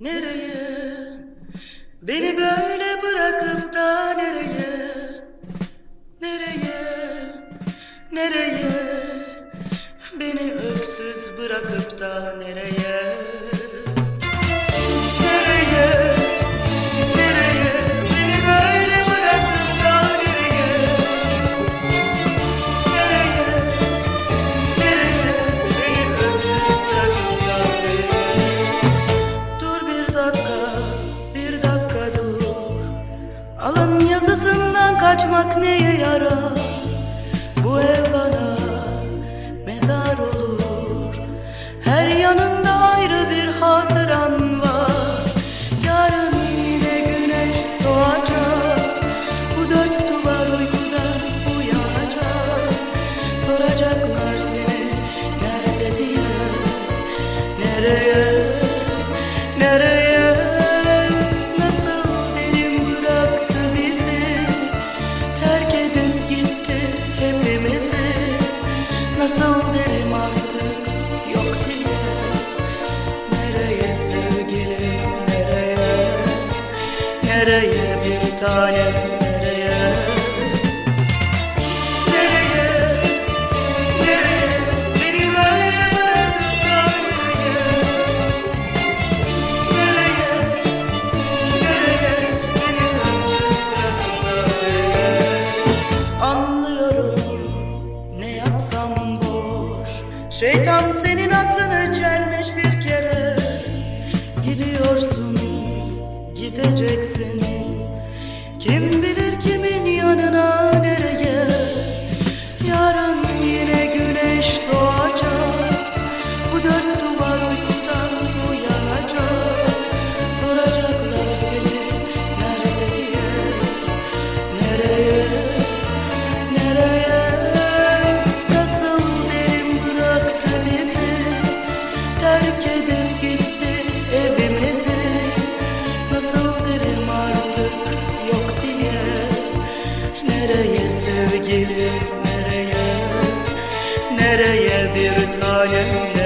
Nereye? Beni böyle bırakıp da nereye? Nereye? Nereye? Beni öksüz bırakıp da nereye? Kaçmak neye yarar? Bu ev bana mezar olur. Her yanında ayrı bir hatıran Nasıl derim artık? Yok diye. Nereye sevgilim nereye? Nereye bir tanem Şeytan senin aklını çelmiş bir kere. Gidiyorsun, gideceksin. Kim bilir kimin yanına? yeah.